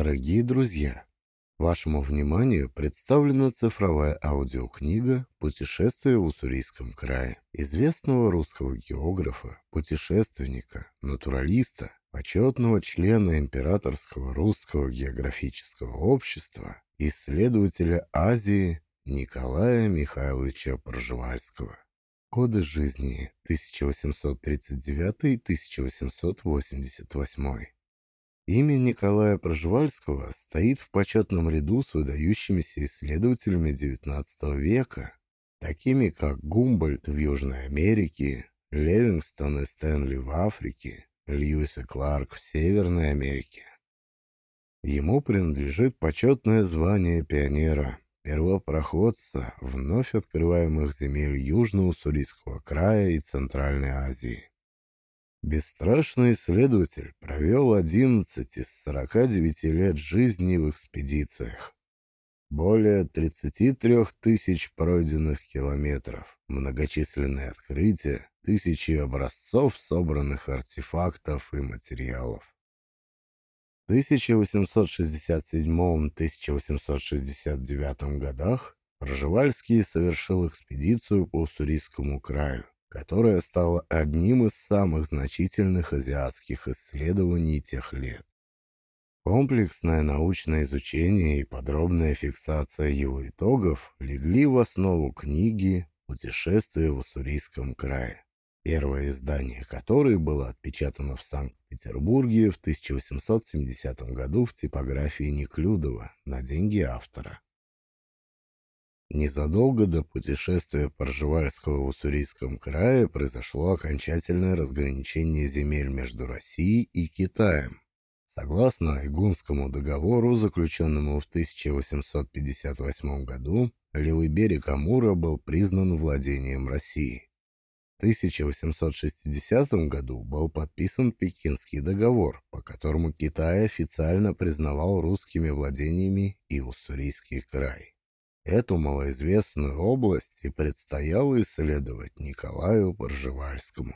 Дорогие друзья, вашему вниманию представлена цифровая аудиокнига «Путешествие в Уссурийском крае» известного русского географа, путешественника, натуралиста, почетного члена Императорского русского географического общества, исследователя Азии Николая Михайловича Пржевальского. Годы жизни 1839-1888. Имя Николая Проживальского стоит в почетном ряду с выдающимися исследователями XIX века, такими как Гумбольд в Южной Америке, Левингстон и Стэнли в Африке, Льюис и Кларк в Северной Америке. Ему принадлежит почетное звание пионера – первопроходца вновь открываемых земель Южно-Уссурийского края и Центральной Азии. Бесстрашный исследователь провел 11 из 49 лет жизни в экспедициях. Более 33 тысяч пройденных километров, многочисленные открытия, тысячи образцов собранных артефактов и материалов. 1867-1869 годах Пржевальский совершил экспедицию по Уссурийскому краю, которая стала одним из самых значительных азиатских исследований тех лет. Комплексное научное изучение и подробная фиксация его итогов легли в основу книги «Путешествие в Уссурийском крае», первое издание которой было отпечатано в Санкт-Петербурге в 1870 году в типографии Неклюдова на деньги автора. Незадолго до путешествия Поржевальского в Уссурийском крае произошло окончательное разграничение земель между Россией и Китаем. Согласно Айгунскому договору, заключенному в 1858 году, левый берег Амура был признан владением России. 1860 году был подписан Пекинский договор, по которому Китай официально признавал русскими владениями и Уссурийский край. Эту малоизвестную область и предстояло исследовать Николаю Поржевальскому.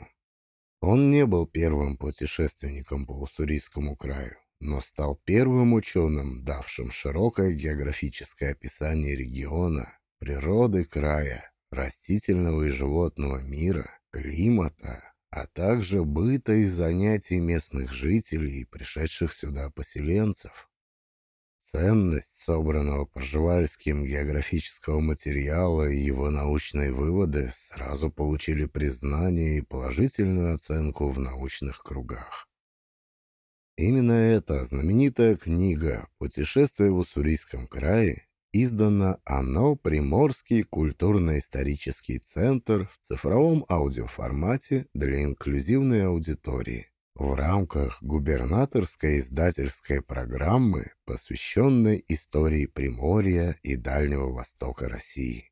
Он не был первым путешественником по Уссурийскому краю, но стал первым ученым, давшим широкое географическое описание региона, природы края, растительного и животного мира, климата, а также быта и занятий местных жителей и пришедших сюда поселенцев. Ценность собранного Пржевальским географического материала и его научные выводы сразу получили признание и положительную оценку в научных кругах. Именно эта знаменитая книга «Путешествие в Уссурийском крае» издано оно Приморский культурно-исторический центр в цифровом аудиоформате для инклюзивной аудитории в рамках губернаторской издательской программы, посвященной истории Приморья и Дальнего Востока России.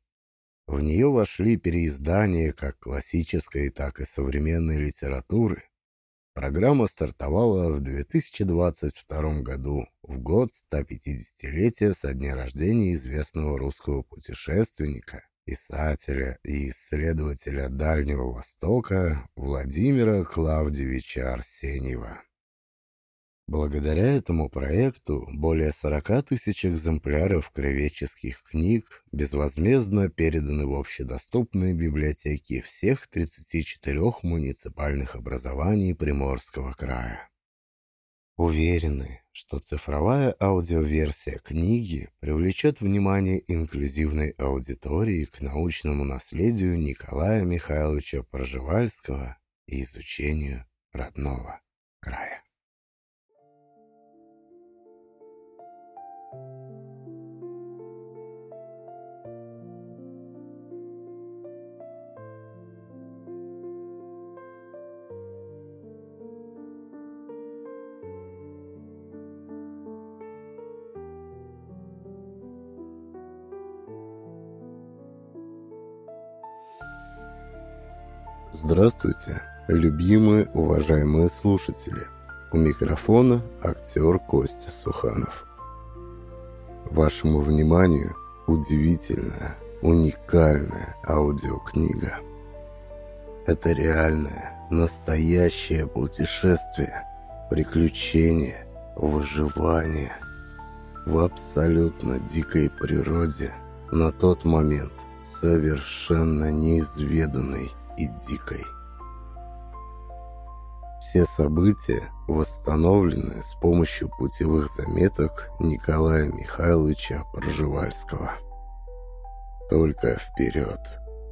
В нее вошли переиздания как классической, так и современной литературы, Программа стартовала в 2022 году, в год 150-летия со дня рождения известного русского путешественника, писателя и исследователя Дальнего Востока Владимира Клавдевича Арсеньева. Благодаря этому проекту более 40 тысяч экземпляров кровеческих книг безвозмездно переданы в общедоступные библиотеки всех 34 муниципальных образований Приморского края. Уверены, что цифровая аудиоверсия книги привлечет внимание инклюзивной аудитории к научному наследию Николая Михайловича Проживальского и изучению родного края. Здравствуйте, любимые, уважаемые слушатели. У микрофона актер Костя Суханов. Вашему вниманию удивительная, уникальная аудиокнига. Это реальное, настоящее путешествие, приключение, выживание в абсолютно дикой природе, на тот момент совершенно неизведанной и дикой. Все события восстановлены с помощью путевых заметок Николая Михайловича Проживальского. Только вперед,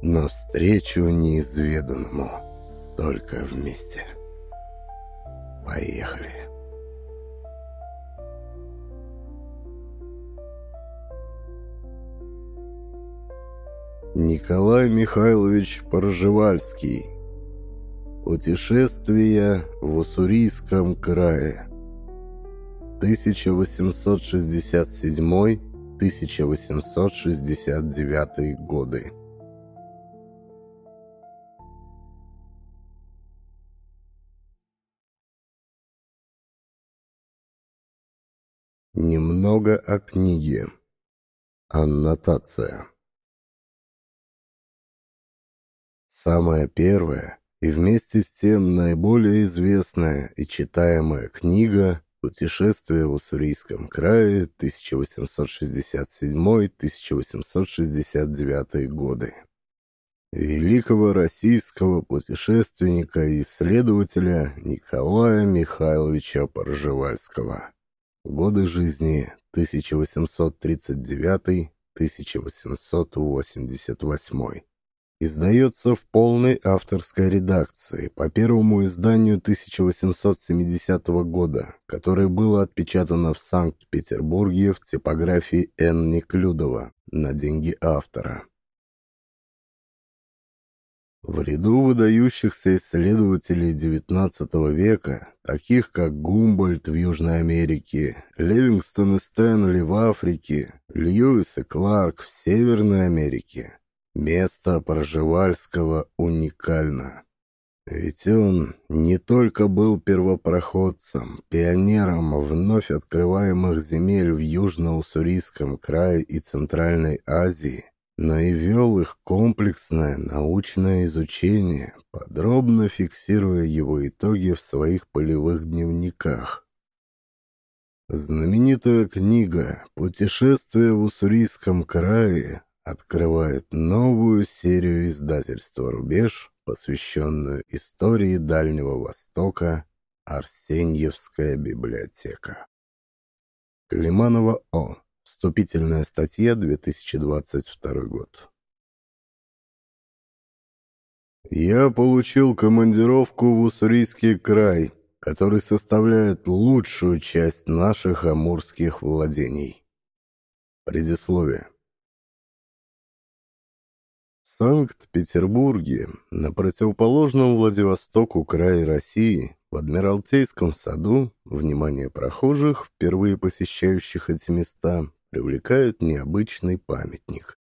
навстречу неизведанному, только вместе. Поехали. Николай Михайлович Проживальский Путешествие в Уссурийском крае 1867-1869 годы Немного о книге. Аннотация. Самое первое и вместе с тем наиболее известная и читаемая книга «Путешествие в Уссурийском крае 1867-1869 годы» великого российского путешественника и исследователя Николая Михайловича Поржевальского. Годы жизни 1839-1888 издается в полной авторской редакции по первому изданию 1870 года, которое было отпечатано в Санкт-Петербурге в типографии Н. Неклюдова на деньги автора. В ряду выдающихся исследователей XIX века, таких как Гумбольд в Южной Америке, Ливингстон и Стэнли в Африке, Льюис и Кларк в Северной Америке, Место Проживальского уникально. Ведь он не только был первопроходцем, пионером вновь открываемых земель в Южно-Уссурийском крае и Центральной Азии, но и вел их комплексное научное изучение, подробно фиксируя его итоги в своих полевых дневниках. Знаменитая книга «Путешествие в Уссурийском крае» открывает новую серию издательства «Рубеж», посвященную истории Дальнего Востока «Арсеньевская библиотека». Климанова О. Вступительная статья, 2022 год. Я получил командировку в Уссурийский край, который составляет лучшую часть наших амурских владений. Предисловие. Санкт-Петербурге, на противоположном Владивостоку крае России, в Адмиралтейском саду, внимание прохожих, впервые посещающих эти места, привлекает необычный памятник.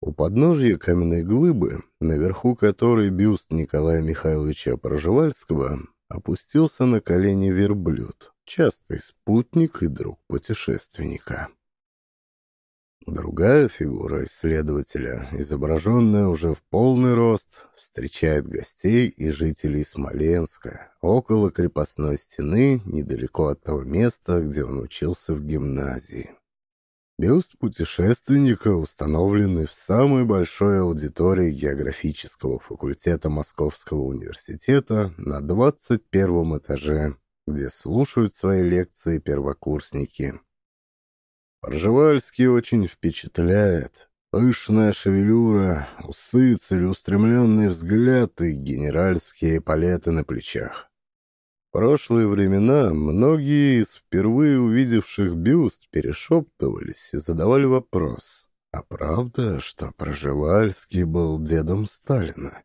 У подножья каменной глыбы, наверху которой бюст Николая Михайловича Проживальского, опустился на колени верблюд, частый спутник и друг путешественника. Другая фигура исследователя, изображенная уже в полный рост, встречает гостей и жителей Смоленска, около крепостной стены, недалеко от того места, где он учился в гимназии. Бюст путешественника, установленный в самой большой аудитории географического факультета Московского университета на 21 этаже, где слушают свои лекции первокурсники – Пржевальский очень впечатляет. Пышная шевелюра, усы, целеустремленный взгляд и генеральские палеты на плечах. В прошлые времена многие из впервые увидевших бюст перешептывались и задавали вопрос, а правда, что Пржевальский был дедом Сталина?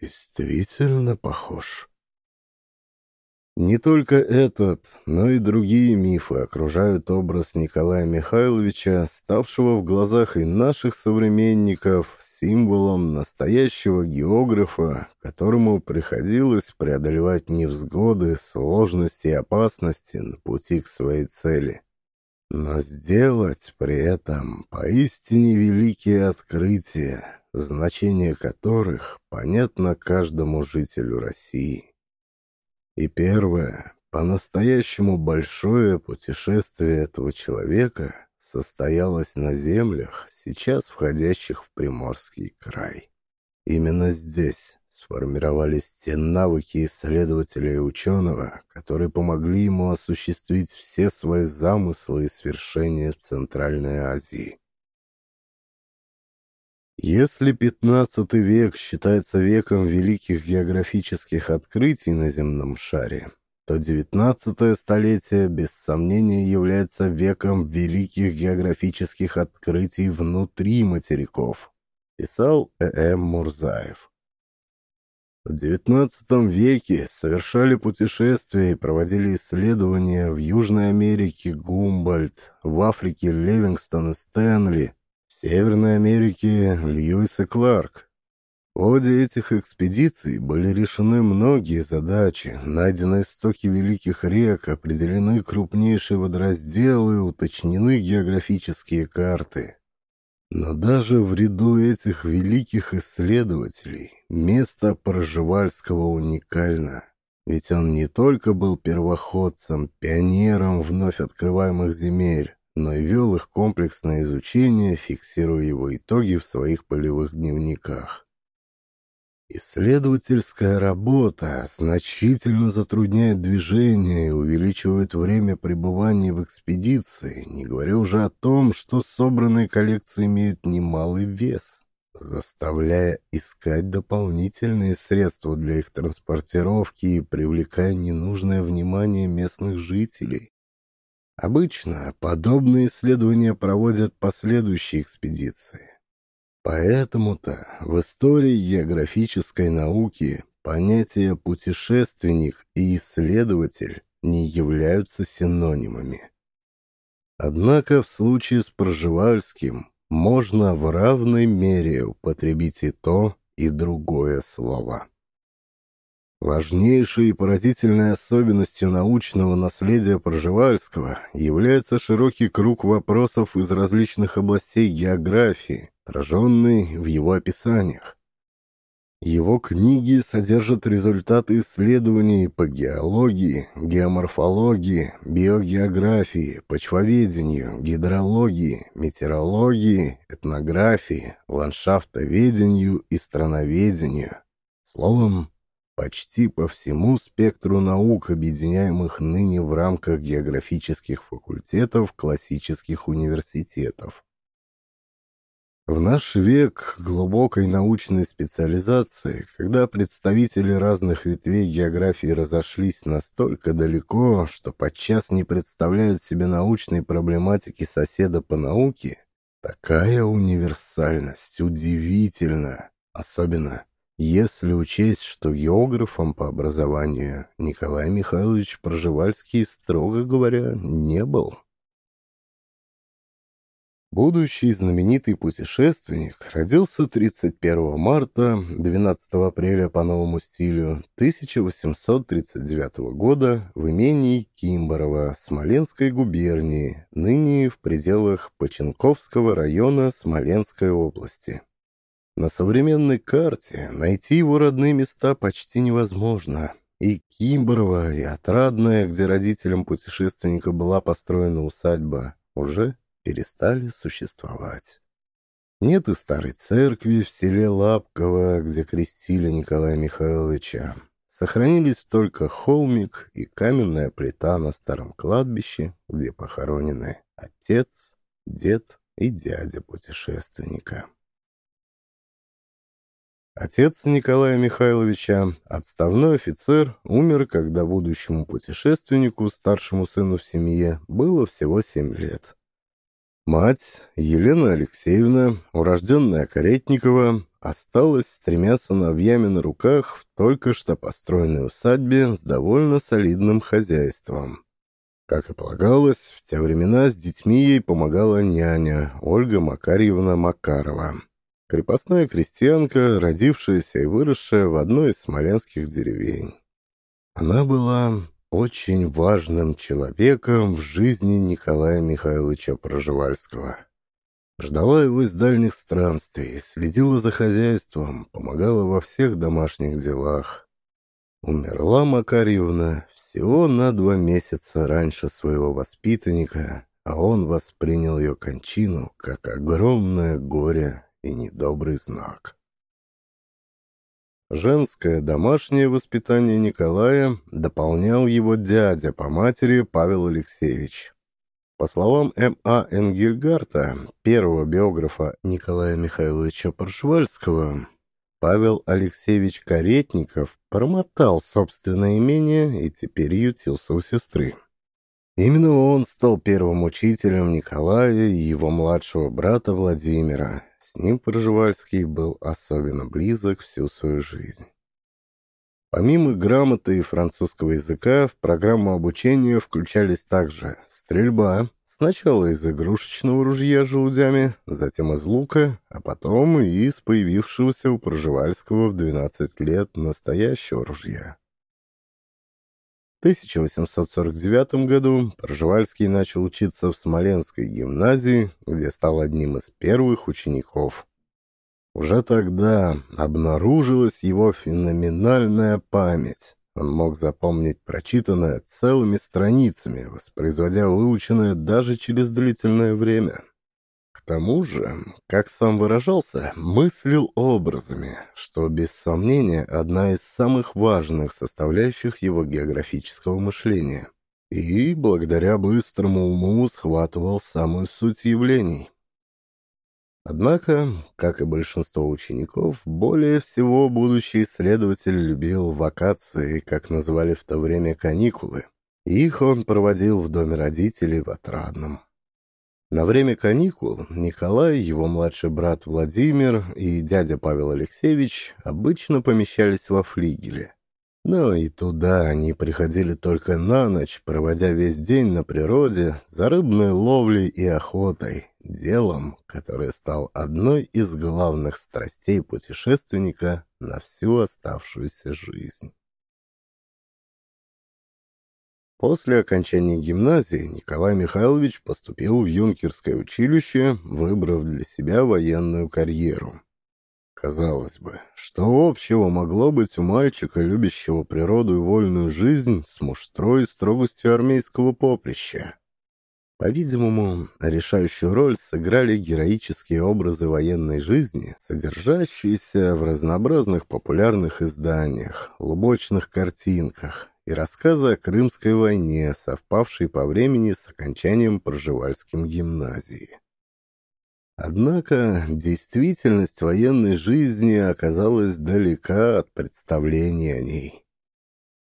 Действительно похож. Не только этот, но и другие мифы окружают образ Николая Михайловича, ставшего в глазах и наших современников символом настоящего географа, которому приходилось преодолевать невзгоды, сложности и опасности на пути к своей цели. Но сделать при этом поистине великие открытия, значение которых понятно каждому жителю России. И первое, по-настоящему большое путешествие этого человека состоялось на землях, сейчас входящих в Приморский край. Именно здесь сформировались те навыки исследователя и ученого, которые помогли ему осуществить все свои замыслы и свершения в Центральной Азии. Если XV век считается веком великих географических открытий на земном шаре, то XIX столетие без сомнения является веком великих географических открытий внутри материков, писал Э.М. Мурзаев. В XIX веке совершали путешествия и проводили исследования в Южной Америке Гумбольдт, в Африке Левингстон и Стэнли, Северной Америке Льюис и Кларк. В ходе этих экспедиций были решены многие задачи, найдены истоки великих рек, определены крупнейшие водоразделы, уточнены географические карты. Но даже в ряду этих великих исследователей место Проживальского уникально. Ведь он не только был первоходцем, пионером вновь открываемых земель, но и вел их комплексное изучение, фиксируя его итоги в своих полевых дневниках. Исследовательская работа значительно затрудняет движение и увеличивает время пребывания в экспедиции, не говоря уже о том, что собранные коллекции имеют немалый вес, заставляя искать дополнительные средства для их транспортировки и привлекая ненужное внимание местных жителей. Обычно подобные исследования проводят последующие экспедиции. Поэтому-то в истории географической науки понятия «путешественник» и «исследователь» не являются синонимами. Однако в случае с Проживальским можно в равной мере употребить и то, и другое слово. Важнейшей и поразительной особенностью научного наследия Проживальского является широкий круг вопросов из различных областей географии, отраженный в его описаниях. Его книги содержат результаты исследований по геологии, геоморфологии, биогеографии, почвоведению, гидрологии, метеорологии, этнографии, ландшафтоведению и страноведению. Словом, почти по всему спектру наук, объединяемых ныне в рамках географических факультетов классических университетов. В наш век глубокой научной специализации, когда представители разных ветвей географии разошлись настолько далеко, что подчас не представляют себе научной проблематики соседа по науке, такая универсальность удивительна, особенно если учесть, что географом по образованию Николай Михайлович Проживальский, строго говоря, не был. Будущий знаменитый путешественник родился 31 марта, 12 апреля по новому стилю 1839 года в имении Кимборово Смоленской губернии, ныне в пределах Поченковского района Смоленской области. На современной карте найти его родные места почти невозможно. И Кимборово, и Отрадное, где родителям путешественника была построена усадьба, уже перестали существовать. Нет и старой церкви в селе Лапково, где крестили Николая Михайловича. Сохранились только холмик и каменная плита на старом кладбище, где похоронены отец, дед и дядя путешественника. Отец Николая Михайловича, отставной офицер, умер, когда будущему путешественнику, старшему сыну в семье, было всего семь лет. Мать, Елена Алексеевна, урожденная Каретникова, осталась с тремя сыновьями на руках в только что построенной усадьбе с довольно солидным хозяйством. Как и полагалось, в те времена с детьми ей помогала няня Ольга Макарьевна Макарова, крепостная крестьянка, родившаяся и выросшая в одной из смоленских деревень. Она была очень важным человеком в жизни Николая Михайловича Проживальского. Ждала его из дальних странствий, следила за хозяйством, помогала во всех домашних делах. Умерла Макарьевна Всего на два месяца раньше своего воспитанника, а он воспринял ее кончину как огромное горе и недобрый знак. Женское домашнее воспитание Николая дополнял его дядя по матери Павел Алексеевич. По словам М.А. Энгельгарта, первого биографа Николая Михайловича Паршвальского, Павел Алексеевич Каретников промотал собственное имение и теперь ютился у сестры. Именно он стал первым учителем Николая и его младшего брата Владимира. С ним Пржевальский был особенно близок всю свою жизнь. Помимо грамоты и французского языка, в программу обучения включались также стрельба, сначала из игрушечного ружья с желудями, затем из лука, а потом и из появившегося у Пржевальского в 12 лет настоящего ружья. 1849 году Пржевальский начал учиться в Смоленской гимназии, где стал одним из первых учеников. Уже тогда обнаружилась его феноменальная память. Он мог запомнить прочитанное целыми страницами, воспроизводя выученное даже через длительное время. К тому же, как сам выражался, мыслил образами, что без сомнения одна из самых важных составляющих его географического мышления. И благодаря быстрому уму схватывал самую суть явлений. Однако, как и большинство учеников, более всего будущий исследователь любил вакации, как называли в то время каникулы. Их он проводил в доме родителей в Отрадном. На время каникул Николай, его младший брат Владимир и дядя Павел Алексеевич обычно помещались во флигеле. Но и туда они приходили только на ночь, проводя весь день на природе за рыбной ловлей и охотой, делом, которое стал одной из главных страстей путешественника на всю оставшуюся жизнь. После окончания гимназии Николай Михайлович поступил в юнкерское училище, выбрав для себя военную карьеру. Казалось бы, что общего могло быть у мальчика, любящего природу и вольную жизнь, с муштрой и строгостью армейского поприща? По-видимому, решающую роль сыграли героические образы военной жизни, содержащиеся в разнообразных популярных изданиях, лубочных картинках, и рассказы о Крымской войне, совпавшей по времени с окончанием Пржевальским гимназии. Однако действительность военной жизни оказалась далека от представления о ней.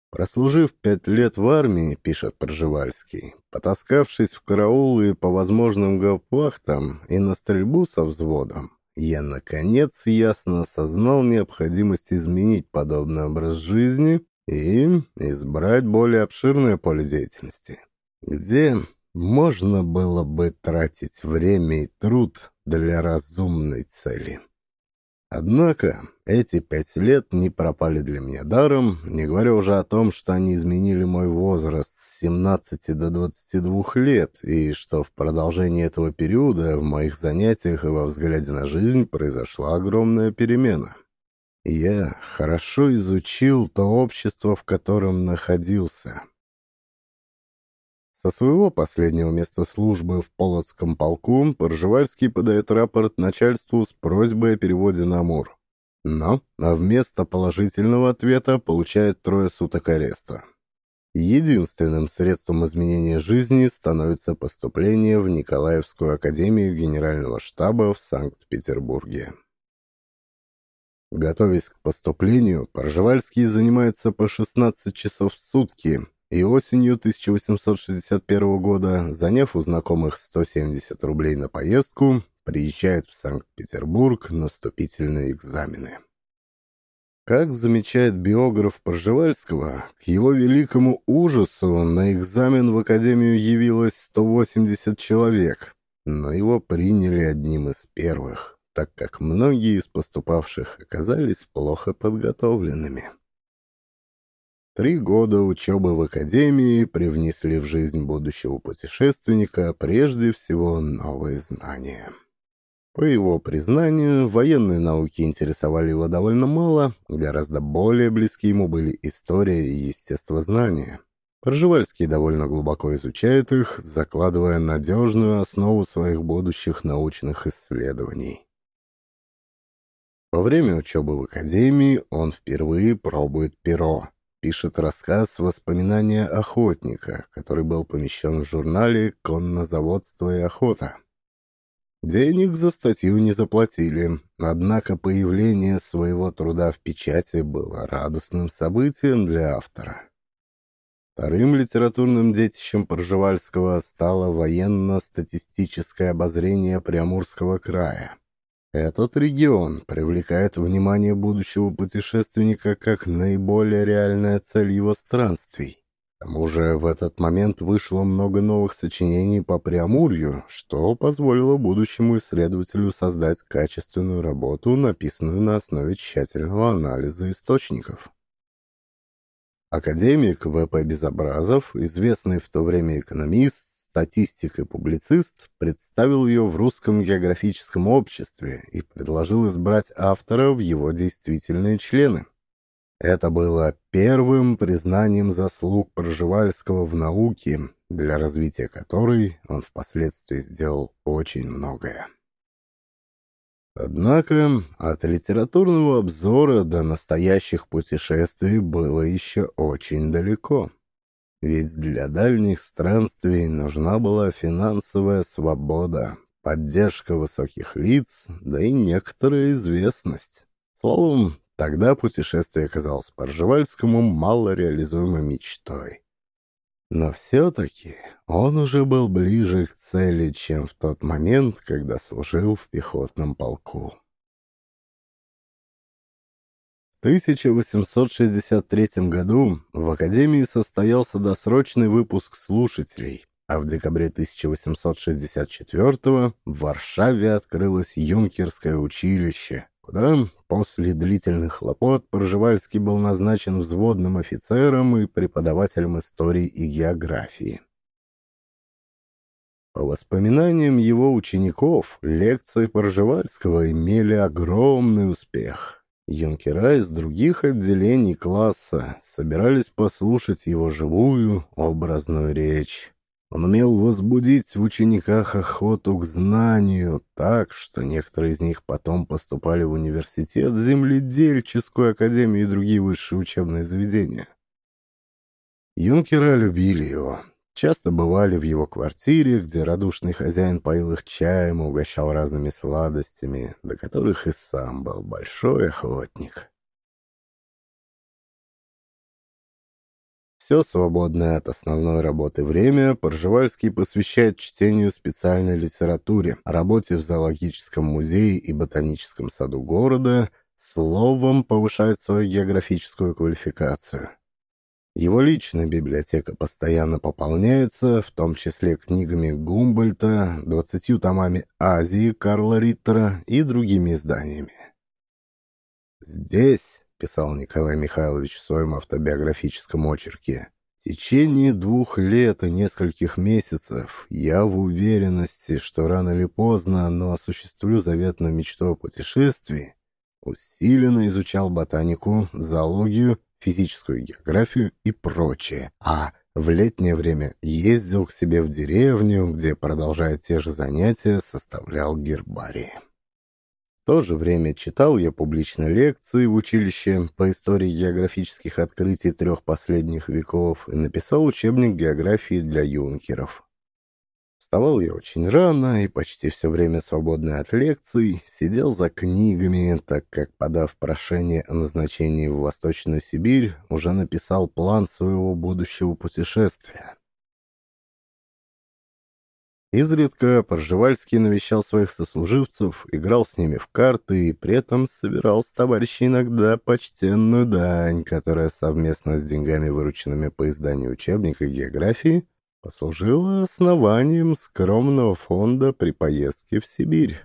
Прослужив пять лет в армии, пишет Пржевальский, потаскавшись в караулы по возможным гауптвахтам и на стрельбу со взводом, я, наконец, ясно осознал необходимость изменить подобный образ жизни и избрать более обширное поле деятельности, где можно было бы тратить время и труд для разумной цели. Однако эти пять лет не пропали для меня даром, не говоря уже о том, что они изменили мой возраст с 17 до 22 лет, и что в продолжении этого периода в моих занятиях и во взгляде на жизнь произошла огромная перемена. Я хорошо изучил то общество, в котором находился. Со своего последнего места службы в Полоцком полку Поржевальский подает рапорт начальству с просьбой о переводе на Амур. Но вместо положительного ответа получает трое суток ареста. Единственным средством изменения жизни становится поступление в Николаевскую академию генерального штаба в Санкт-Петербурге. Готовясь к поступлению, Поржевальский занимается по 16 часов в сутки, и осенью 1861 года, заняв у знакомых 170 рублей на поездку, приезжает в Санкт-Петербург на вступительные экзамены. Как замечает биограф Пржевальского, к его великому ужасу на экзамен в Академию явилось 180 человек, но его приняли одним из первых так как многие из поступавших оказались плохо подготовленными. Три года учебы в академии привнесли в жизнь будущего путешественника прежде всего новые знания. По его признанию, военные науки интересовали его довольно мало, гораздо более близки ему были история и естествознание. Пржевальский довольно глубоко изучает их, закладывая надежную основу своих будущих научных исследований. Во время учебы в академии он впервые пробует перо, пишет рассказ «Воспоминания охотника», который был помещен в журнале «Коннозаводство и охота». Денег за статью не заплатили, однако появление своего труда в печати было радостным событием для автора. Вторым литературным детищем Пржевальского стало военно-статистическое обозрение Приамурского края. Этот регион привлекает внимание будущего путешественника как наиболее реальная цель его странствий. К тому же в этот момент вышло много новых сочинений по Преамурью, что позволило будущему исследователю создать качественную работу, написанную на основе тщательного анализа источников. Академик В.П. Безобразов, известный в то время экономист, статистик и публицист, представил ее в русском географическом обществе и предложил избрать автора в его действительные члены. Это было первым признанием заслуг Пржевальского в науке, для развития которой он впоследствии сделал очень многое. Однако от литературного обзора до настоящих путешествий было еще очень далеко. Ведь для дальних странствий нужна была финансовая свобода, поддержка высоких лиц, да и некоторая известность. Словом, Тогда путешествие казалось Поржевальскому малореализуемой мечтой. Но все-таки он уже был ближе к цели, чем в тот момент, когда служил в пехотном полку. 1863 году в Академии состоялся досрочный выпуск слушателей, а в декабре 1864 в Варшаве открылось юнкерское училище, куда после длительных хлопот Пржевальский был назначен взводным офицером и преподавателем истории и географии. По воспоминаниям его учеников, лекции Пржевальского имели огромный успех. Юнкера из других отделений класса собирались послушать его живую, образную речь. Он умел возбудить в учениках охоту к знанию так, что некоторые из них потом поступали в университет, земледельческую академию и другие высшие учебные заведения. Юнкера любили его. Часто бывали в его квартире, где радушный хозяин поил их чаем и угощал разными сладостями, до которых и сам был большой охотник. Все свободное от основной работы время Поржевальский посвящает чтению специальной литературе, работе в зоологическом музее и ботаническом саду города, словом повышает свою географическую квалификацию. Его личная библиотека постоянно пополняется, в том числе книгами Гумбольта, двадцатью томами Азии Карла Риттера и другими изданиями. Здесь писал Николай Михайлович в своем автобиографическом очерке. В течение двух лет и нескольких месяцев я в уверенности, что рано или поздно, но осуществлю заветную мечту о путешествии, усиленно изучал ботанику, зоологию, физическую географию и прочее, а в летнее время ездил к себе в деревню, где, продолжая те же занятия, составлял гербарии. В то же время читал я публичные лекции в училище по истории географических открытий трех последних веков и написал учебник географии для юнкеров. Вставал я очень рано и почти все время свободное от лекций сидел за книгами, так как, подав прошение о назначении в Восточную Сибирь, уже написал план своего будущего путешествия. Изредка Поржевальский навещал своих сослуживцев, играл с ними в карты и при этом собирал с товарищей иногда почтенную дань, которая совместно с деньгами, вырученными по изданию учебника географии, послужила основанием скромного фонда при поездке в Сибирь.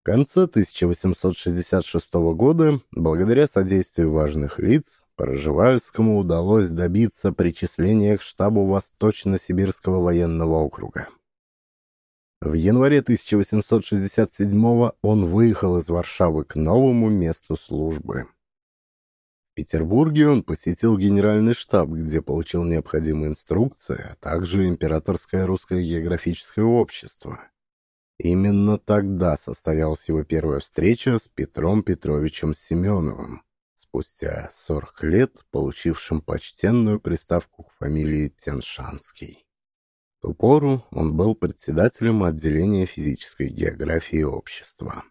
В конце 1866 года, благодаря содействию важных лиц, Проживальскому удалось добиться причисления к штабу Восточно-Сибирского военного округа. В январе 1867 он выехал из Варшавы к новому месту службы. В Петербурге он посетил генеральный штаб, где получил необходимые инструкции, а также Императорское русское географическое общество. Именно тогда состоялась его первая встреча с Петром Петровичем Семеновым, спустя 40 лет получившим почтенную приставку к фамилии Теншанский. В ту пору он был председателем отделения физической географии общества.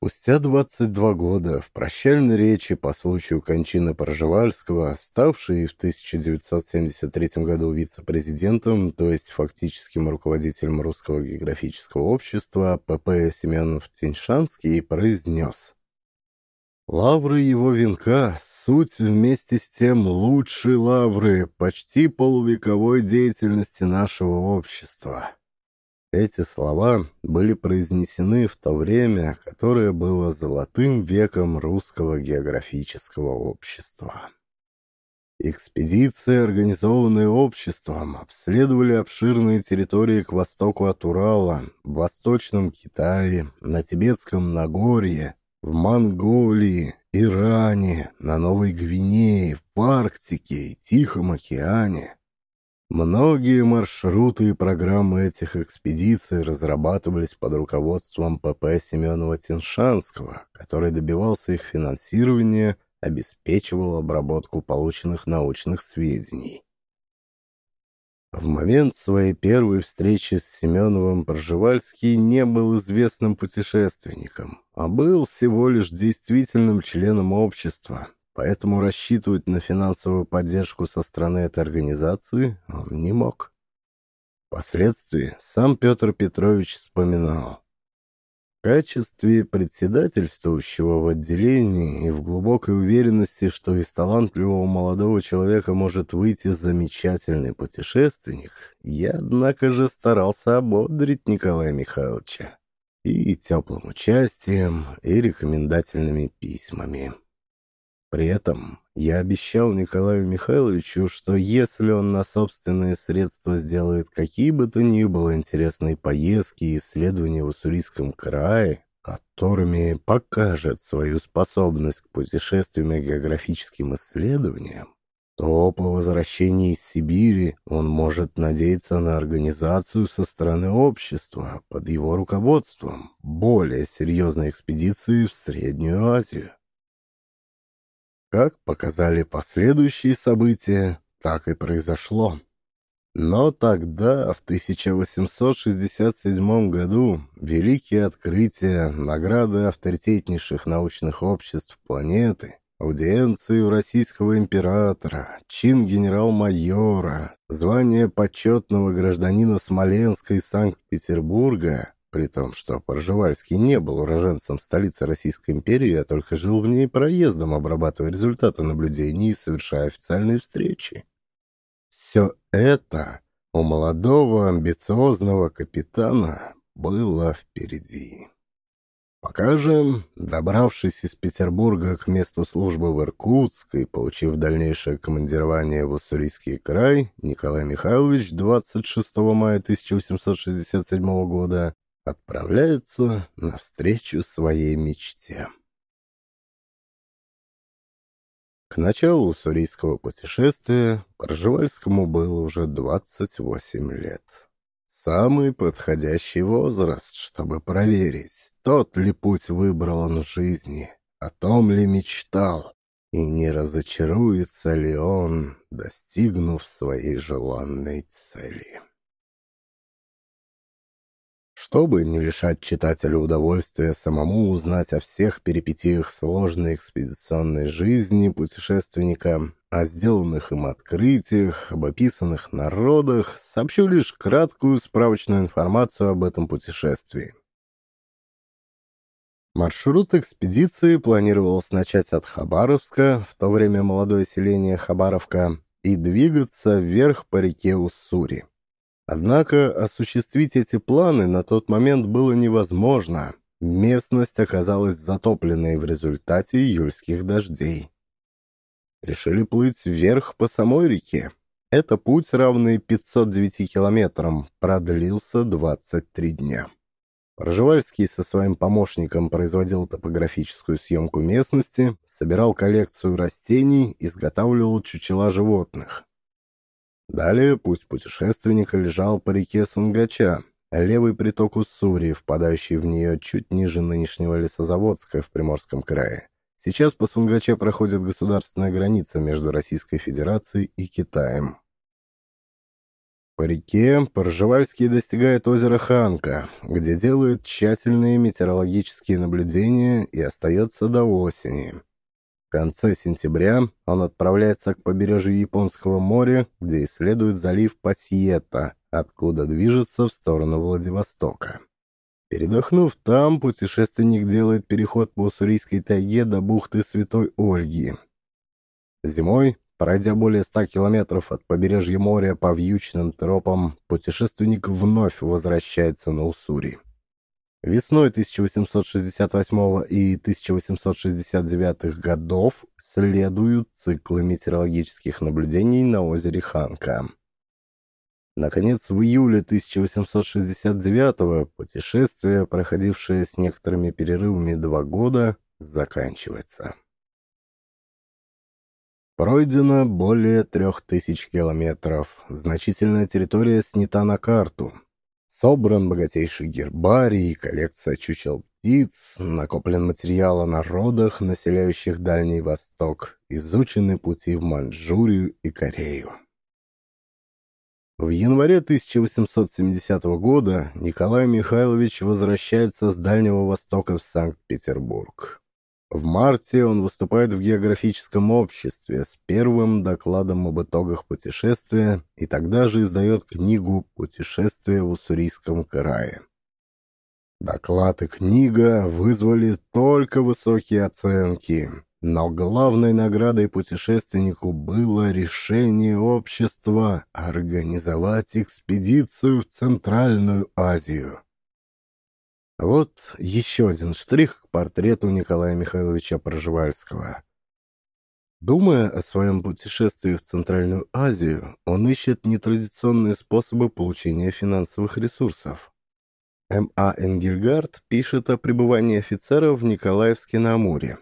Спустя 22 года в прощальной речи по случаю кончины Пржевальского, ставший в 1973 году вице-президентом, то есть фактическим руководителем Русского географического общества, П.П. Семенов-Тян-Шанский произнес «Лавры его венка — суть вместе с тем лучшие лавры почти полувековой деятельности нашего общества». Эти слова были произнесены в то время, которое было золотым веком русского географического общества. Экспедиции, организованные обществом, обследовали обширные территории к востоку от Урала, в Восточном Китае, на Тибетском Нагорье, в Монголии, Иране, на Новой Гвинее, в Арктике и Тихом океане, Многие маршруты и программы этих экспедиций разрабатывались под руководством ПП Семенова-Тиншанского, который добивался их финансирования, обеспечивал обработку полученных научных сведений. В момент своей первой встречи с Семеновым Пржевальский не был известным путешественником, а был всего лишь действительным членом общества, поэтому рассчитывать на финансовую поддержку со стороны этой организации он не мог. Впоследствии сам Петр Петрович вспоминал. В качестве председательствующего в отделении и в глубокой уверенности, что из талантливого молодого человека может выйти замечательный путешественник, я, однако же, старался ободрить Николая Михайловича и теплым участием, и рекомендательными письмами. При этом я обещал Николаю Михайловичу, что если он на собственные средства сделает какие бы то ни было интересные поездки и исследования в Уссурийском крае, которыми покажет свою способность к путешествиям и географическим исследованиям, то по возвращении из Сибири он может надеяться на организацию со стороны общества под его руководством более серьезной экспедиции в Среднюю Азию. Как показали последующие события, так и произошло. Но тогда, в 1867 году, великие открытия, награды авторитетнейших научных обществ планеты, аудиенции у российского императора, чин генерал-майора, звание почетного гражданина Смоленска и Санкт-Петербурга при том, что Пржевальский не был уроженцем столицы Российской империи, а только жил в ней проездом, обрабатывая результаты наблюдений и совершая официальные встречи. Все это у молодого амбициозного капитана было впереди. Пока же, добравшись из Петербурга к месту службы в Иркутск и получив дальнейшее командирование в Уссурийский край, Николай Михайлович 26 мая 1867 года отправляется навстречу своей мечте. К началу уссурийского путешествия Пржевальскому было уже 28 лет. Самый подходящий возраст, чтобы проверить, тот ли путь выбрал он в жизни, о том ли мечтал, и не разочаруется ли он, достигнув своей желанной цели. Чтобы не лишать читателя удовольствия самому узнать о всех перипетиях сложной экспедиционной жизни путешественника, о сделанных им открытиях, об описанных народах, сообщу лишь краткую справочную информацию об этом путешествии. Маршрут экспедиции планировалось начать от Хабаровска, в то время молодое селение Хабаровка, и двигаться вверх по реке Уссури. Однако осуществить эти планы на тот момент было невозможно. Местность оказалась затопленной в результате июльских дождей. Решили плыть вверх по самой реке. Это путь, равный 509 километрам, продлился 23 дня. Проживальский со своим помощником производил топографическую съемку местности, собирал коллекцию растений, изготавливал чучела животных. Далее путь путешественника лежал по реке Сунгача, левый приток Уссури, впадающий в нее чуть ниже нынешнего Лесозаводска в Приморском крае. Сейчас по Сунгаче проходит государственная граница между Российской Федерацией и Китаем. По реке Поржевальский достигает озера Ханка, где делает тщательные метеорологические наблюдения и остается до осени. В конце сентября он отправляется к побережью Японского моря, где исследует залив Пасьета, откуда движется в сторону Владивостока. Передохнув там, путешественник делает переход по Уссурийской тайге до бухты Святой Ольги. Зимой Пройдя более ста километров от побережья моря по вьючным тропам, путешественник вновь возвращается на Уссури. Весной 1868 и 1869 годов следуют циклы метеорологических наблюдений на озере Ханка. Наконец, в июле 1869 путешествие, проходившее с некоторыми перерывами два года, заканчивается. Пройдено более трех тысяч километров. Значительная территория снята на карту. Собран богатейший гербарий, коллекция чучел птиц, накоплен материал о народах, населяющих Дальний Восток, изучены пути в Манчжурию и Корею. В январе 1870 года Николай Михайлович возвращается с Дальнего Востока в Санкт-Петербург. В марте он выступает в географическом обществе с первым докладом об итогах путешествия и тогда же издает книгу «Путешествие в Уссурийском крае». Доклад и книга вызвали только высокие оценки, но главной наградой путешественнику было решение общества организовать экспедицию в Центральную Азию. Вот еще один штрих к портрету Николая Михайловича Проживальского. Думая о своем путешествии в Центральную Азию, он ищет нетрадиционные способы получения финансовых ресурсов. М.А. Энгельгард пишет о пребывании офицеров в Николаевске на Амуре.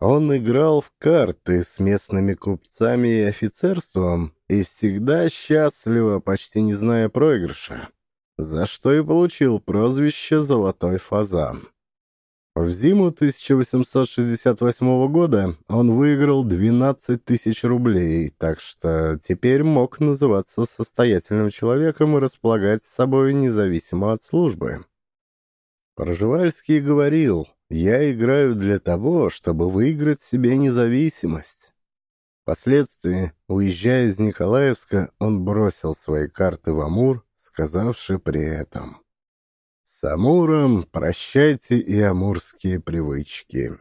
Он играл в карты с местными купцами и офицерством и всегда счастливо, почти не зная проигрыша за что и получил прозвище «Золотой фазан». В зиму 1868 года он выиграл 12 тысяч рублей, так что теперь мог называться состоятельным человеком и располагать с собой независимо от службы. Проживальский говорил, «Я играю для того, чтобы выиграть себе независимость». Впоследствии, уезжая из Николаевска, он бросил свои карты в Амур сказавши при этом «С Амуром прощайте и амурские привычки».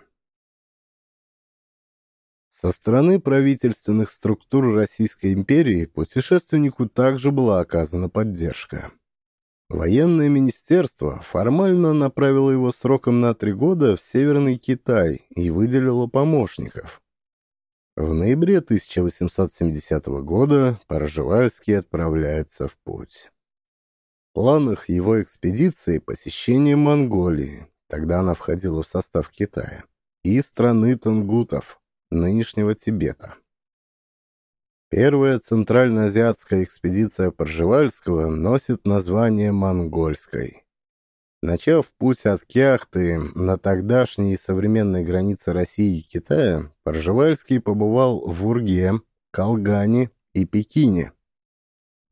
Со стороны правительственных структур Российской империи путешественнику также была оказана поддержка. Военное министерство формально направило его сроком на три года в Северный Китай и выделило помощников. В ноябре 1870 года Поржевальский отправляется в путь. Планах его экспедиции посещение Монголии, тогда она входила в состав Китая, и страны тангутов, нынешнего Тибета. Первая центральноазиатская экспедиция Пржевальского носит название монгольской. Начав путь от Кяхты на тогдашней современной границе России и Китая, Пржевальский побывал в Урге, Колгане и Пекине.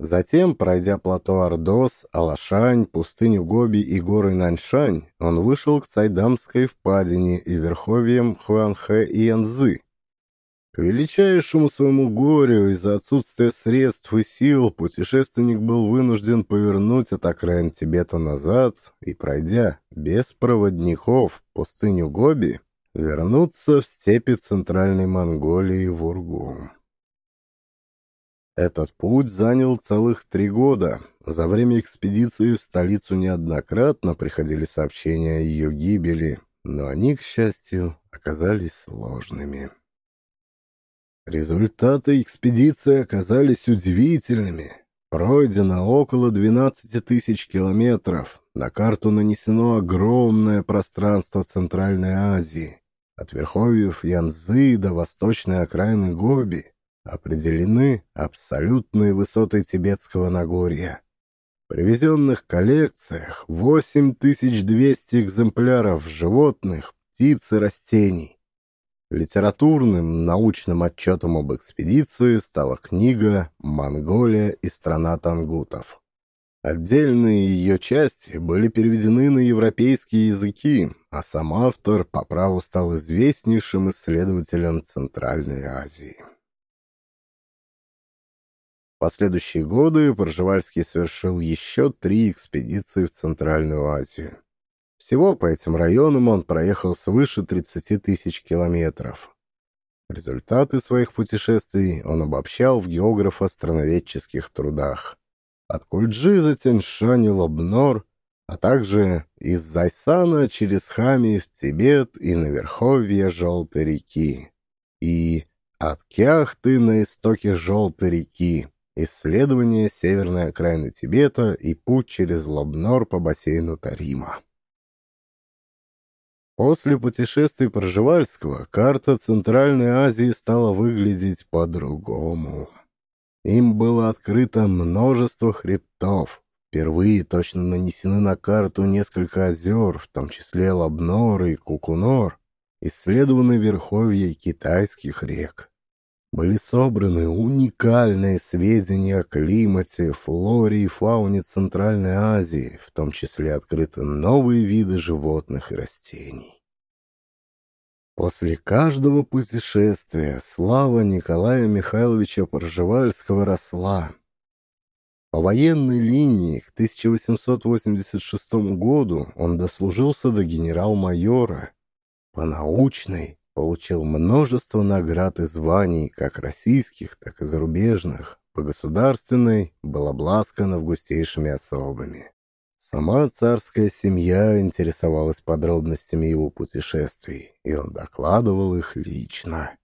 Затем, пройдя плато Ордос, Алашань, пустыню Гоби и горы Наньшань, он вышел к Цайдамской впадине и верховьям Хуанхэ и Янзы. К величайшему своему горю из-за отсутствия средств и сил путешественник был вынужден повернуть от окраин Тибета назад и, пройдя без проводников пустыню Гоби, вернуться в степи Центральной Монголии в Ургу. Этот путь занял целых три года. За время экспедиции в столицу неоднократно приходили сообщения о ее гибели, но они, к счастью, оказались сложными. Результаты экспедиции оказались удивительными. Пройдено около 12 тысяч километров. На карту нанесено огромное пространство Центральной Азии. От верховьев Янзы до восточной окраины Гоби определены абсолютные высоты Тибетского Нагорья. В привезенных коллекциях 8200 экземпляров животных, птиц и растений. Литературным научным отчетом об экспедиции стала книга «Монголия и страна тангутов». Отдельные ее части были переведены на европейские языки, а сам автор по праву стал известнейшим исследователем Центральной Азии. Последующие годы Пржевальский совершил еще три экспедиции в Центральную Азию. Всего по этим районам он проехал свыше 30 тысяч километров. Результаты своих путешествий он обобщал в географо-страноведческих трудах. От Кульджи за Тяньшань и Лобнор, а также из Зайсана через Хами в Тибет и на верховье Желтой реки. И от Кяхты на истоке Желтой реки, исследование северной окраины Тибета и путь через Лобнор по бассейну Тарима. После путешествий Пржевальского карта Центральной Азии стала выглядеть по-другому. Им было открыто множество хребтов. Впервые точно нанесены на карту несколько озер, в том числе Лабнор и Кукунор, исследованы верховья китайских рек. Были собраны уникальные сведения о климате, флоре и фауне Центральной Азии, в том числе открыты новые виды животных и растений. После каждого путешествия слава Николая Михайловича Пржевальского росла. По военной линии к 1886 году он дослужился до генерал-майора. По научной получил множество наград и званий, как российских, так и зарубежных. По государственной был обласкан августейшими особами. Сама царская семья интересовалась подробностями его путешествий, и он докладывал их лично.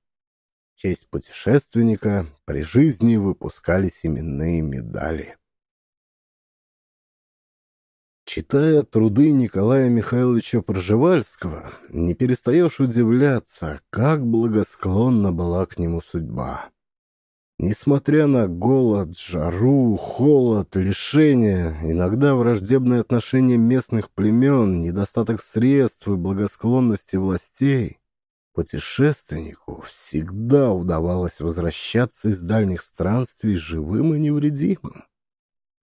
В честь путешественника при жизни выпускали семенные медали. Читая труды Николая Михайловича Пржевальского, не перестаешь удивляться, как благосклонна была к нему судьба. Несмотря на голод, жару, холод, лишения, иногда враждебное отношение местных племен, недостаток средств и благосклонности властей, путешественнику всегда удавалось возвращаться из дальних странствий живым и невредимым,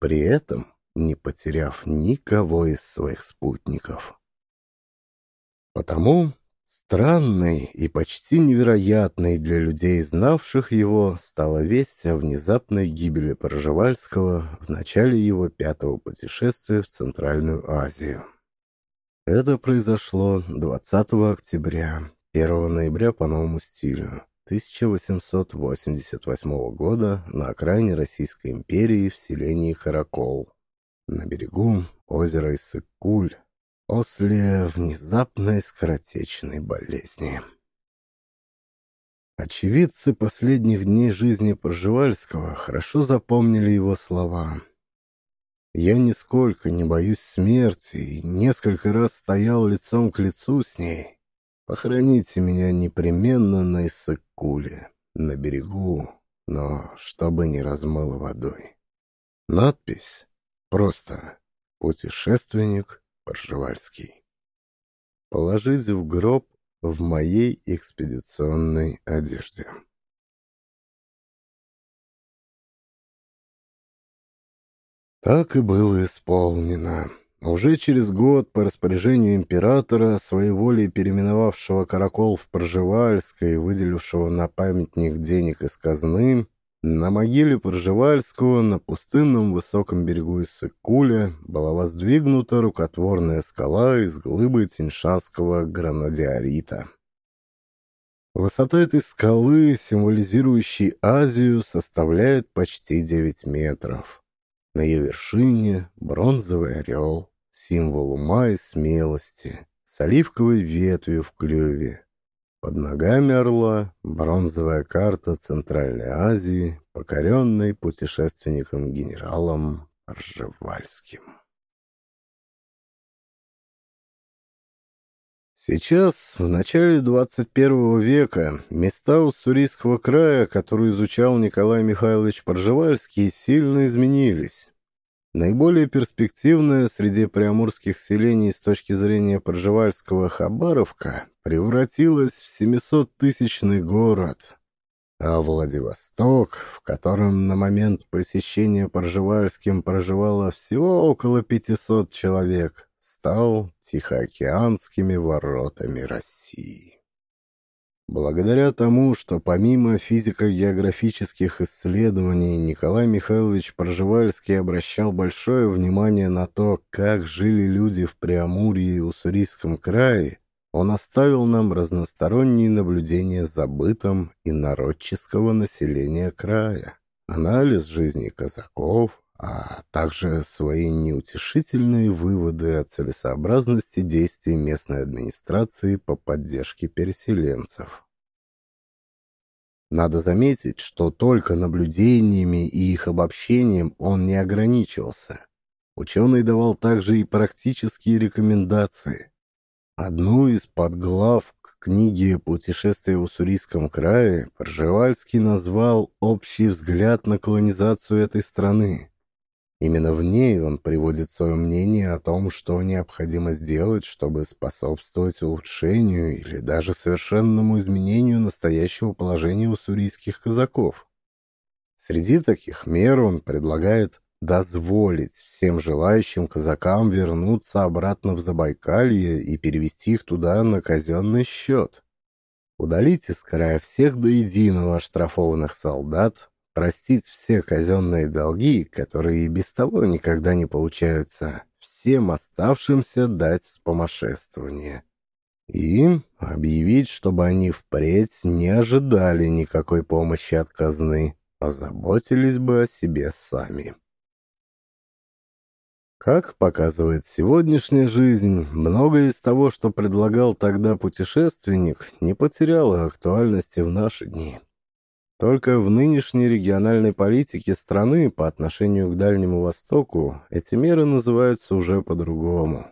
при этом не потеряв никого из своих спутников. Потому Странной и почти невероятной для людей, знавших его, стала весть о внезапной гибели Пржевальского в начале его пятого путешествия в Центральную Азию. Это произошло 20 октября, 1 ноября по новому стилю, 1888 года на окраине Российской империи в селении Каракол, на берегу озера Иссык-Куль, после внезапной скоротечной болезни. Очевидцы последних дней жизни Пржевальского хорошо запомнили его слова. «Я нисколько не боюсь смерти и несколько раз стоял лицом к лицу с ней. Похороните меня непременно на Иссык-Куле, на берегу, но чтобы не размыло водой». Надпись просто «Путешественник Пржевальский. Положить в гроб в моей экспедиционной одежде. Так и было исполнено. Уже через год по распоряжению императора, своей волей переименовавшего Каракол в Пржевальское и выделившего на памятник денег из казны, на могиле Пржевальского на пустынном высоком берегу Иссык-Куля была воздвигнута рукотворная скала из глыбы тиньшанского гранодиорита. Высота этой скалы, символизирующей Азию, составляет почти 9 метров. На ее вершине бронзовый орел, символ ума и смелости, с оливковой ветвью в клюве. Под ногами орла бронзовая карта Центральной Азии, покоренной путешественником-генералом Ржевальским. Сейчас, в начале 21 века, места Уссурийского края, которые изучал Николай Михайлович Поржевальский, сильно изменились. Наиболее перспективная среди приамурских селений с точки зрения Поржевальского Хабаровка превратилась в 700-тысячный город, а Владивосток, в котором на момент посещения Поржевальским проживало всего около 500 человек, стал Тихоокеанскими воротами России. Благодаря тому, что помимо физико-географических исследований Николай Михайлович Проживальский обращал большое внимание на то, как жили люди в Преамурье и Уссурийском крае, он оставил нам разносторонние наблюдения за бытом и народческого населения края, анализ жизни казаков, а также свои неутешительные выводы о целесообразности действий местной администрации по поддержке переселенцев. Надо заметить, что только наблюдениями и их обобщением он не ограничивался. Ученый давал также и практические рекомендации. Одну из подглав к книге «Путешествие в Уссурийском крае» Пржевальский назвал «Общий взгляд на колонизацию этой страны». Именно в ней он приводит свое мнение о том, что необходимо сделать, чтобы способствовать улучшению или даже совершенному изменению настоящего положения уссурийских казаков. Среди таких мер он предлагает дозволить всем желающим казакам вернуться обратно в Забайкалье и перевести их туда на казенный счет. Удалить из края всех до единого оштрафованных солдат, простить все казенные долги, которые и без того никогда не получаются, всем оставшимся дать вспомошествование. И объявить, чтобы они впредь не ожидали никакой помощи от казны, а заботились бы о себе сами. Как показывает сегодняшняя жизнь, многое из того, что предлагал тогда путешественник, не потеряло актуальности в наши дни. Только в нынешней региональной политике страны по отношению к Дальнему Востоку эти меры называются уже по-другому.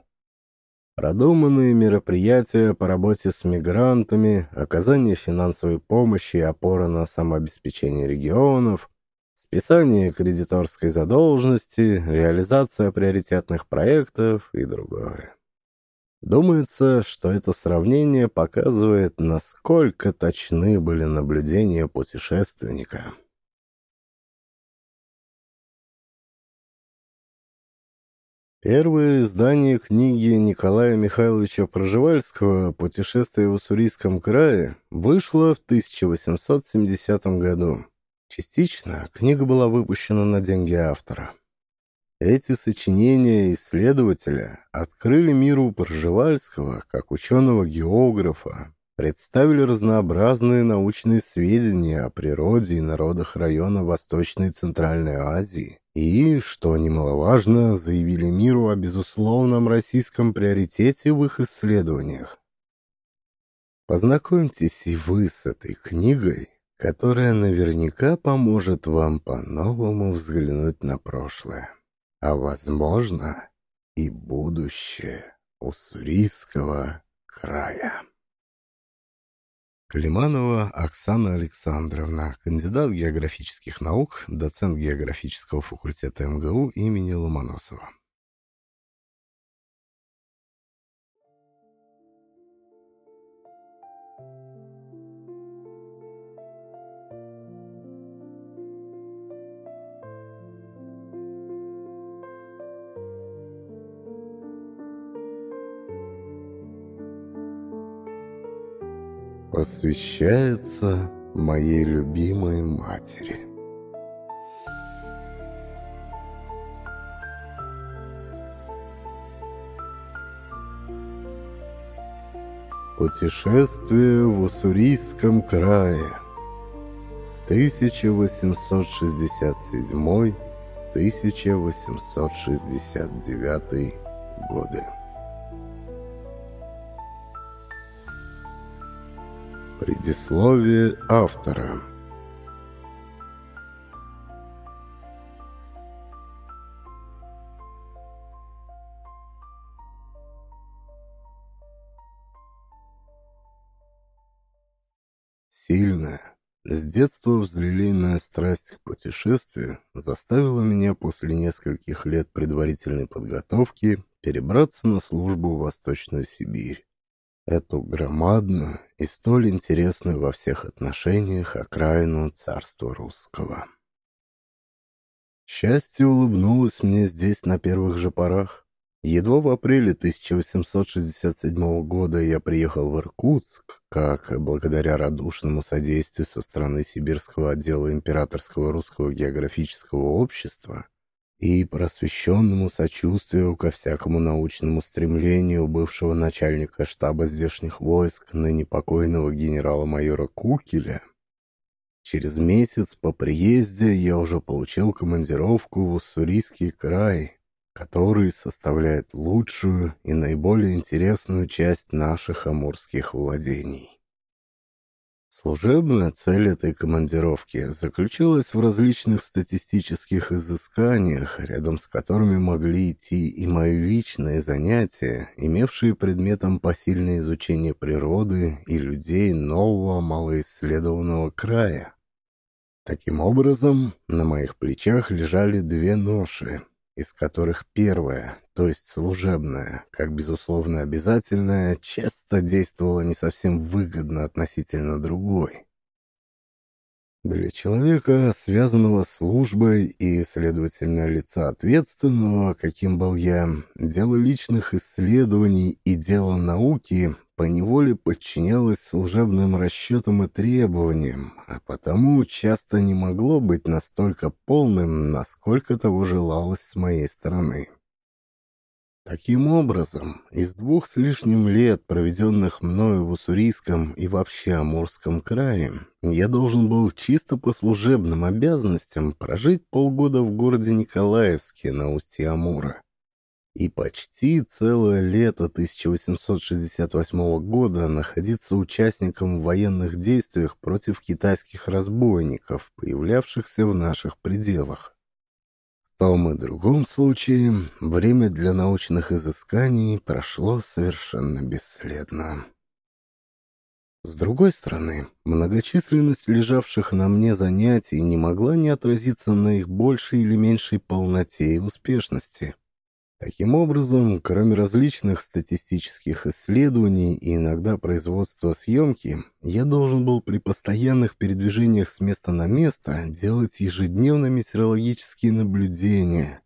Продуманные мероприятия по работе с мигрантами, оказание финансовой помощи и опора на самообеспечение регионов, списание кредиторской задолженности, реализация приоритетных проектов и другое. Думается, что это сравнение показывает, насколько точны были наблюдения путешественника. Первое издание книги Николая Михайловича Проживальского «Путешествие в Уссурийском крае» вышло в 1870 году. Частично книга была выпущена на деньги автора. Эти сочинения исследователя открыли миру Пржевальского как ученого-географа, представили разнообразные научные сведения о природе и народах района Восточной и Центральной Азии и, что немаловажно, заявили миру о безусловном российском приоритете в их исследованиях. Познакомьтесь и вы с этой книгой, которая наверняка поможет вам по-новому взглянуть на прошлое а, возможно, и будущее Уссурийского края. Климанова Оксана Александровна, кандидат географических наук, доцент географического факультета МГУ имени Ломоносова. Посвящается моей любимой матери. Путешествие в Уссурийском крае 1867-1869 годы. Предисловие автора Сильная, с детства взлелейная страсть к путешествию заставила меня после нескольких лет предварительной подготовки перебраться на службу в Восточную Сибирь. Эту громадную и столь интересную во всех отношениях окраину царства русского. Счастье улыбнулось мне здесь на первых же порах. Едва в апреле 1867 года я приехал в Иркутск, как, благодаря радушному содействию со стороны Сибирского отдела Императорского русского географического общества и просвещенному сочувствию ко всякому научному стремлению бывшего начальника штаба здешних войск, ныне покойного генерала-майора Кукеля, через месяц по приезде я уже получил командировку в Уссурийский край, который составляет лучшую и наиболее интересную часть наших амурских владений. Служебная цель этой командировки заключалась в различных статистических изысканиях, рядом с которыми могли идти и мои личные занятия, имевшие предметом посильное изучение природы и людей нового малоисследованного края. Таким образом, на моих плечах лежали две ноши, из которых первая, то есть служебная, как безусловно обязательная, часто действовала не совсем выгодно относительно другой. Для человека, связанного с службой и, следовательно, лица ответственного, каким был я, дело личных исследований и дело науки поневоле подчинялось служебным расчетам и требованиям, а потому часто не могло быть настолько полным, насколько того желалось с моей стороны. Таким образом, из двух с лишним лет, проведенных мною в Уссурийском и вообще Амурском крае, я должен был чисто по служебным обязанностям прожить полгода в городе Николаевске на устье Амура и почти целое лето 1868 года находиться участником в военных действиях против китайских разбойников, появлявшихся в наших пределах. В том и другом случае время для научных изысканий прошло совершенно бесследно. С другой стороны, многочисленность лежавших на мне занятий не могла не отразиться на их большей или меньшей полноте и успешности. Таким образом, кроме различных статистических исследований и иногда производства съемки, я должен был при постоянных передвижениях с места на место делать ежедневно метеорологические наблюдения,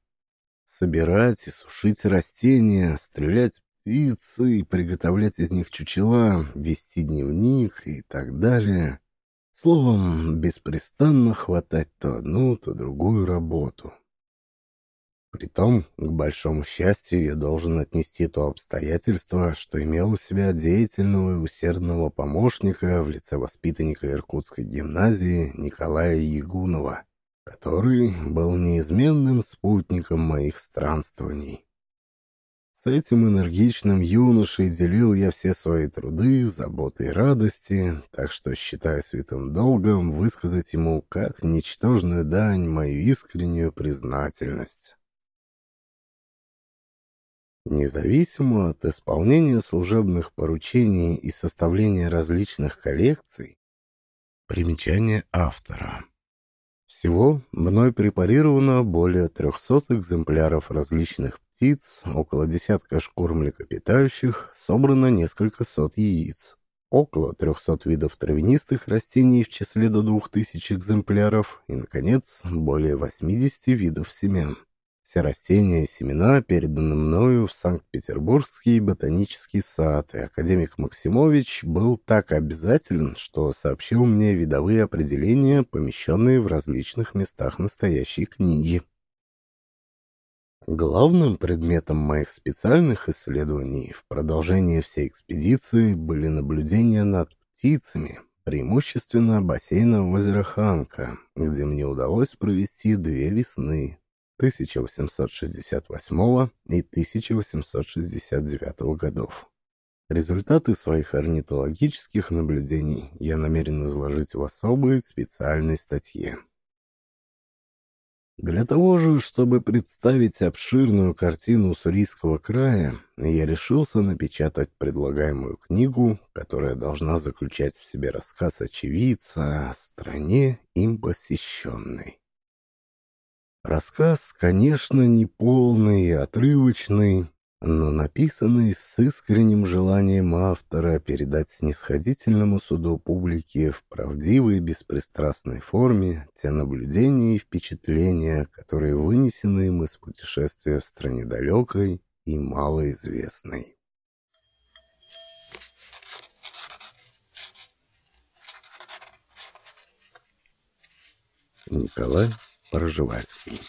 собирать и сушить растения, стрелять птицы, приготовлять из них чучела, вести дневник и так далее. Словом, беспрестанно хватать то одну, то другую работу. Притом, к большому счастью, я должен отнести то обстоятельство, что имел у себя деятельного и усердного помощника в лице воспитанника Иркутской гимназии Николая Ягунова, который был неизменным спутником моих странствований. С этим энергичным юношей делил я все свои труды, заботы и радости, так что считаю святым долгом высказать ему как ничтожную дань мою искреннюю признательность. Независимо от исполнения служебных поручений и составления различных коллекций, примечание автора. Всего мной препарировано более 300 экземпляров различных птиц, около десятка шкур млекопитающих, собрано несколько сот яиц, около 300 видов травянистых растений в числе до 2000 экземпляров и, наконец, более 80 видов семян. Все растения и семена переданы мною в Санкт-Петербургский ботанический сад, и академик Максимович был так обязателен, что сообщил мне видовые определения, помещенные в различных местах настоящей книги. Главным предметом моих специальных исследований в продолжении всей экспедиции были наблюдения над птицами, преимущественно бассейна озера Ханка, где мне удалось провести две весны, 1868 и 1869 годов. Результаты своих орнитологических наблюдений я намерен изложить в особой специальной статье. Для того же, чтобы представить обширную картину Уссурийского края, я решился напечатать предлагаемую книгу, которая должна заключать в себе рассказ очевидца о стране, им посещенной. Рассказ, конечно, не полный и отрывочный, но написанный с искренним желанием автора передать снисходительному суду публики в правдивой беспристрастной форме те наблюдения и впечатления, которые вынесены им из путешествия в стране далекой и малоизвестной. Николай Проживальский